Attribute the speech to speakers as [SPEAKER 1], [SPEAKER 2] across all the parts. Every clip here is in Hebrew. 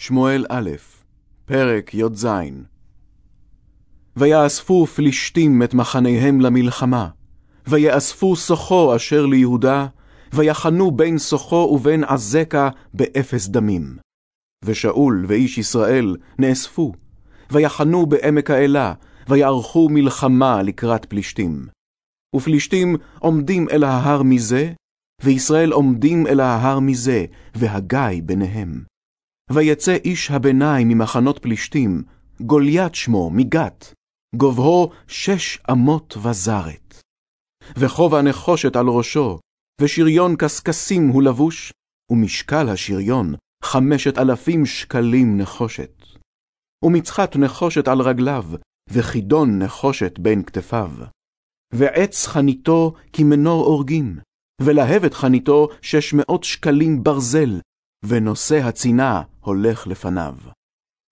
[SPEAKER 1] שמואל א', פרק י"ז ויאספו פלישתים את מחניהם למלחמה, ויאספו סוחו אשר ליהודה, ויחנו בין סוחו ובין עזקה באפס דמים. ושאול ואיש ישראל נאספו, ויחנו בעמק האלה, ויערכו מלחמה לקראת פלישתים. ופלישתים עומדים אל ההר מזה, וישראל עומדים אל ההר מזה, והגיא ביניהם. ויצא איש הביניים ממחנות פלישתים, גוליית שמו, מגת, גובהו שש אמות וזרת. וכובע נחושת על ראשו, ושריון קשקשים הוא לבוש, ומשקל השריון חמשת אלפים שקלים נחושת. ומצחת נחושת על רגליו, וחידון נחושת בין כתפיו. ועץ חניתו כמנור אורגים, ולהבת חניתו שש מאות שקלים ברזל, ונושא הצינה הולך לפניו.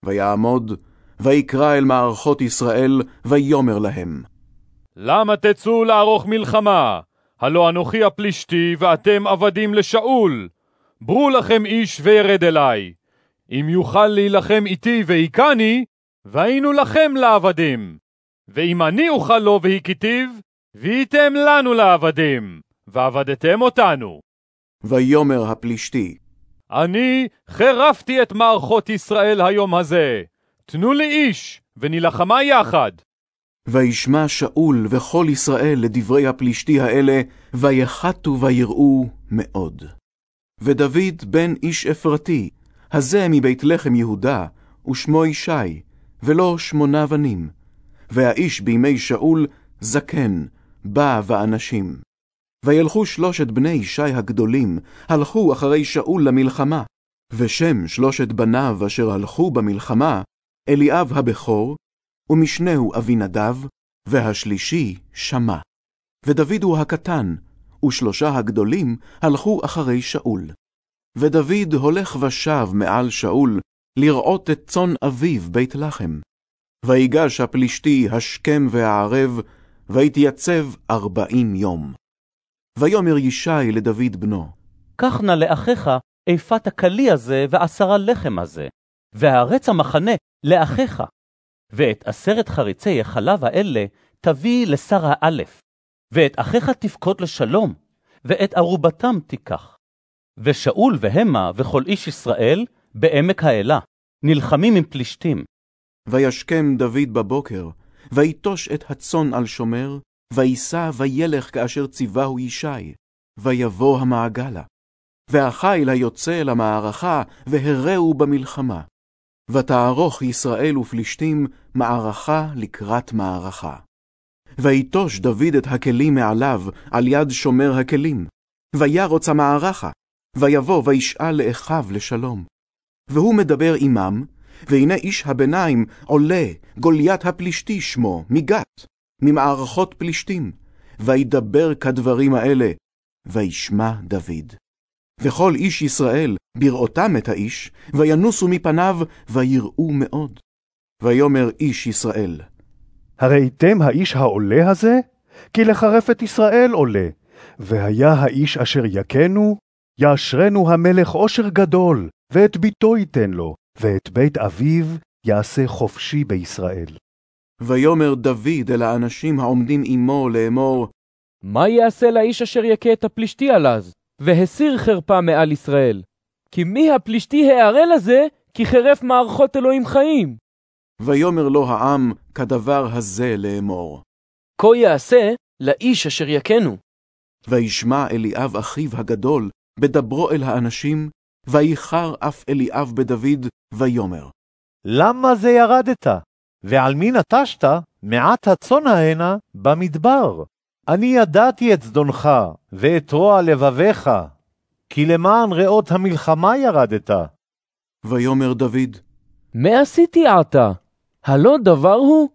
[SPEAKER 1] ויעמוד, ויקרא אל מערכות ישראל, ויאמר להם.
[SPEAKER 2] למה תצאו לערוך מלחמה? הלא אנוכי הפלישתי, ואתם עבדים לשאול. ברו לכם איש וירד אלי. אם יוכל להילחם איתי והיכני, והיינו לכם לעבדים. ואם אני אוכל לו והכיתיו, והייתם לנו לעבדים, ועבדתם אותנו.
[SPEAKER 1] ויאמר הפלישתי,
[SPEAKER 2] אני חרפתי את מערכות ישראל היום הזה. תנו לי איש, ונלחמה יחד.
[SPEAKER 1] וישמע שאול וכל ישראל לדברי הפלישתי האלה, ויחתו ויראו מאוד. ודוד בן איש אפרתי, הזה מבית לחם יהודה, ושמו ישי, ולא שמונה בנים. והאיש בימי שאול זקן, בא ואנשים. וילכו שלושת בני ישי הגדולים, הלכו אחרי שאול למלחמה, ושם שלושת בניו אשר הלכו במלחמה, אליאב הבכור, ומשנהו אבינדב, והשלישי שמע. ודוד הוא הקטן, ושלושה הגדולים הלכו אחרי שאול. ודוד הולך ושב מעל שאול, לראות את צאן אביו בית לחם. ויגש הפלישתי השכם והערב, ויתייצב ארבעים יום. ויאמר ישי לדוד בנו,
[SPEAKER 3] קח נא לאחיך איפת הכלי הזה ועשרה לחם הזה, והארץ המחנה לאחיך. ואת עשרת חריצי החלב האלה תביא לשר האלף, ואת אחיך תפקוד לשלום, ואת ערובתם תיקח. ושאול והמה וכל איש ישראל בעמק האלה, נלחמים עם פלישתים.
[SPEAKER 1] וישכם דוד בבוקר, ויטוש את הצאן על שומר, ויסע וילך כאשר ציווהו ישי, ויבוא המעגלה. והחיל היוצא למערכה, והרעו במלחמה. ותערוך ישראל ופלישתים מערכה לקראת מערכה. ויטוש דוד את הכלים מעליו, על יד שומר הכלים. וירוץ המערכה, ויבוא וישאל לאחיו לשלום. והוא מדבר עמם, והנה איש הביניים עולה, גוליית הפלישתי שמו, מגת, ממערכות פלישתים, וידבר כדברים האלה, וישמע דוד. וכל איש ישראל, בראותם את האיש, וינוסו מפניו, ויראו מאוד. ויאמר איש ישראל,
[SPEAKER 4] הראיתם האיש העולה הזה? כי לחרף את ישראל עולה. והיה האיש אשר יכנו, יאשרנו המלך עושר גדול, ואת ביתו ייתן לו, ואת בית אביו יעשה חופשי בישראל.
[SPEAKER 1] ויאמר דוד אל האנשים העומדים עמו לאמור,
[SPEAKER 5] מה יעשה לאיש אשר יכה את הפלישתי על אז, והסיר חרפה מעל ישראל? כי מי הפלישתי הערל הזה, כי חרף מערכות אלוהים חיים?
[SPEAKER 1] ויאמר לו העם כדבר הזה לאמור.
[SPEAKER 6] כה יעשה לאיש אשר יכנו.
[SPEAKER 1] וישמע אליאב אחיו הגדול, בדברו אל האנשים, ויחר אף אליאב בדוד, ויאמר.
[SPEAKER 7] למה זה ירדת? ועל מי נטשת מעט הצאן ההנה במדבר? אני ידעתי את זדונך ואת רוע לבביך, כי למען ראות המלחמה ירדת.
[SPEAKER 1] ויאמר דוד,
[SPEAKER 5] מה עשיתי עתה? הלא דבר הוא?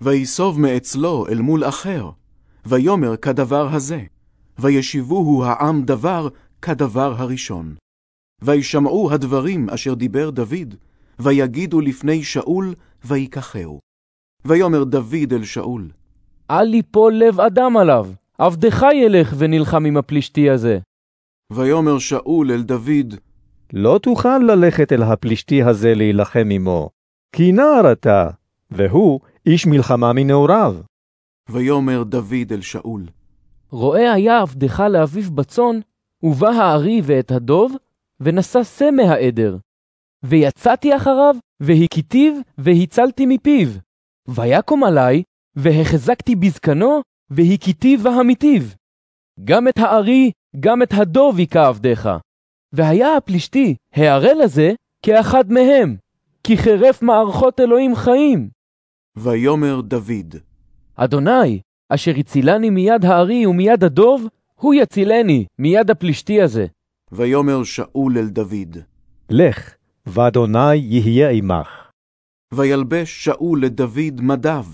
[SPEAKER 1] ויסוב מאצלו אל מול אחר, ויאמר כדבר הזה, וישיבוהו העם דבר כדבר הראשון. וישמעו הדברים אשר דיבר דוד, ויגידו לפני שאול, ויקחהו. ויאמר דוד אל שאול,
[SPEAKER 5] אל יפול לב אדם עליו, עבדך ילך ונלחם עם הפלישתי הזה.
[SPEAKER 1] ויאמר שאול אל דוד,
[SPEAKER 8] לא תוכל ללכת אל הפלישתי הזה להילחם עמו, כי נער אתה, והוא איש מלחמה מנעוריו.
[SPEAKER 1] ויאמר דוד אל שאול,
[SPEAKER 5] רואה היה עבדך לאביו בצאן, ובא הארי ואת הדוב, ונשא שא מהעדר. ויצאתי אחריו, והכיתיו, והצלתי מפיו. ויקום עלי, והחזקתי בזקנו, והכיתיו והמיתיו. גם את הארי, גם את הדוב היכה עבדך. והיה הפלישתי, הערל הזה, כאחד מהם, כי חירף מערכות אלוהים חיים.
[SPEAKER 1] ויאמר דוד,
[SPEAKER 5] אדוני, אשר הצילני מיד הארי ומיד הדוב, הוא יצילני מיד הפלישתי הזה.
[SPEAKER 1] ויאמר שאול אל דוד,
[SPEAKER 8] לך, ואדוני יהיה עמך.
[SPEAKER 1] וילבש שאול לדוד מדיו,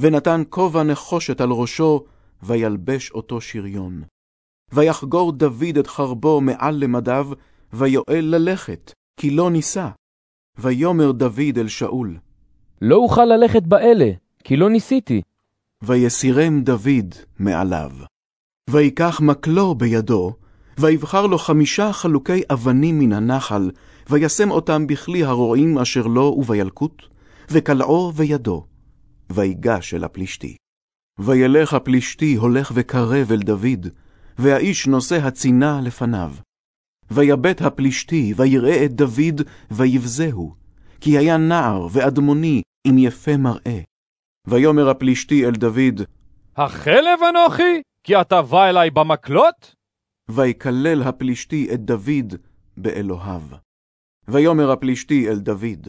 [SPEAKER 1] ונתן כובע נחושת על ראשו, וילבש אותו שריון. ויחגור דוד את חרבו מעל למדיו, ויואל ללכת, כי לא ניסה. ויאמר דוד אל שאול,
[SPEAKER 5] לא אוכל ללכת באלה, כי לא ניסיתי.
[SPEAKER 1] ויסירם דוד מעליו. ויקח מקלו בידו, ויבחר לו חמישה חלוקי אבנים מן הנחל, וישם אותם בכלי הרועים אשר לו ובילקוט, וקלעו וידו, ויגש אל הפלישתי. וילך הפלישתי הולך וקרב אל דוד, והאיש נושא הצינה לפניו. ויבט הפלישתי, ויראה את דוד, ויבזהו, כי היה נער ואדמוני עם יפה מראה. ויאמר הפלישתי אל דוד,
[SPEAKER 2] החלב אנוכי? כי אתה בא אלי במקלות?
[SPEAKER 1] ויקלל הפלישתי את דוד באלוהיו. ויאמר הפלישתי אל דוד,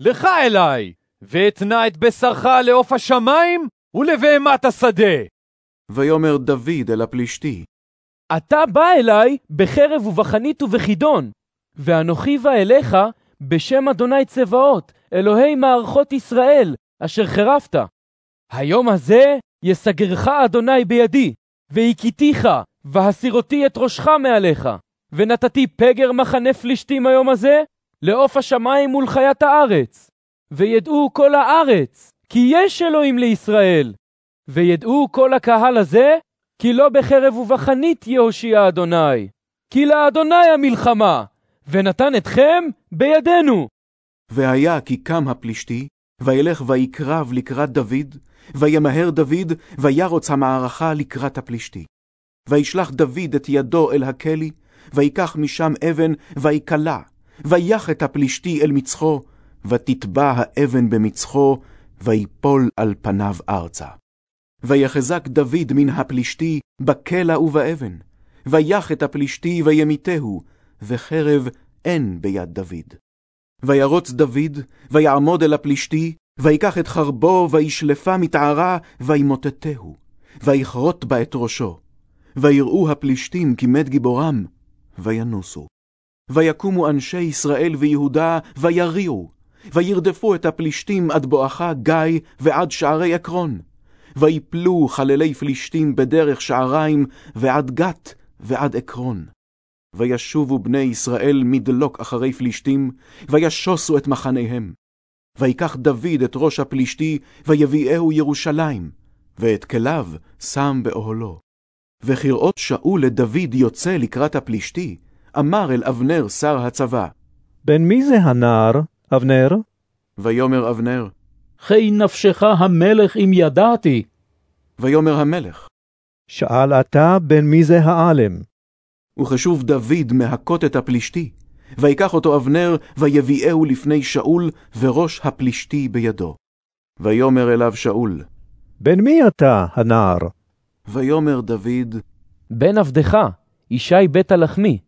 [SPEAKER 2] לך אלי, ואתנה את בשרך לעוף השמיים ולבהמת השדה.
[SPEAKER 1] ויאמר דוד אל הפלישתי,
[SPEAKER 5] אתה בא אליי בחרב ובחנית ובחידון, ואנוכי בא אליך בשם אדוני צבאות, אלוהי מערכות ישראל, אשר חרפת. היום הזה יסגרך אדוני בידי, והכיתיך, והסירותי את ראשך מעליך, ונתתי פגר מחנה פלישתים היום הזה, לעוף השמיים ולחיית הארץ. וידעו כל הארץ, כי יש אלוהים לישראל. וידעו כל הקהל הזה, כי לא בחרב ובחנית יהושיע אדוני. כי לאדוני המלחמה, ונתן אתכם בידינו.
[SPEAKER 1] והיה כי קם הפלישתי, וילך ויקרב לקראת דוד, וימהר דוד, וירוץ המערכה לקראת הפלישתי. וישלח דוד את ידו אל הכלי, ויקח משם אבן, ויקלע, ויח את הפלישתי אל מצחו, ותטבע האבן במצחו, ויפול על פניו ארצה. ויחזק דוד מן הפלישתי בקלע ובאבן, ויח את הפלישתי וימיתהו, וחרב אין ביד דוד. וירוץ דוד, ויעמוד אל הפלישתי, ויקח את חרבו, וישלפה מתערה, וימוטטהו, ויכרות בה את ראשו. ויראו הפלישתים כי מת גיבורם, וינוסו. ויקומו אנשי ישראל ויהודה, ויריעו, וירדפו את הפלישתים עד בואכה גיא ועד שערי עקרון. ויפלו חללי פלישתים בדרך שעריים, ועד גת ועד עקרון. וישובו בני ישראל מדלוק אחרי פלישתים, וישוסו את מחניהם. ויקח דוד את ראש הפלישתי, ויביאהו ירושלים, ואת כליו שם באוהלו. וכראות שאול לדוד יוצא לקראת הפלישתי, אמר אל אבנר שר הצבא.
[SPEAKER 8] בן מי זה הנער, אבנר?
[SPEAKER 1] ויאמר אבנר,
[SPEAKER 9] חי נפשך המלך אם ידעתי.
[SPEAKER 1] ויאמר המלך,
[SPEAKER 8] שאל אתה בן מי זה העלם?
[SPEAKER 1] וכשוב דוד מהכות את הפלישתי, ויקח אותו אבנר, ויביאהו לפני שאול, וראש הפלישתי בידו. ויאמר אליו שאול,
[SPEAKER 8] בן מי אתה, הנער?
[SPEAKER 1] ויאמר דוד,
[SPEAKER 5] בן עבדך, ישי בית הלחמי.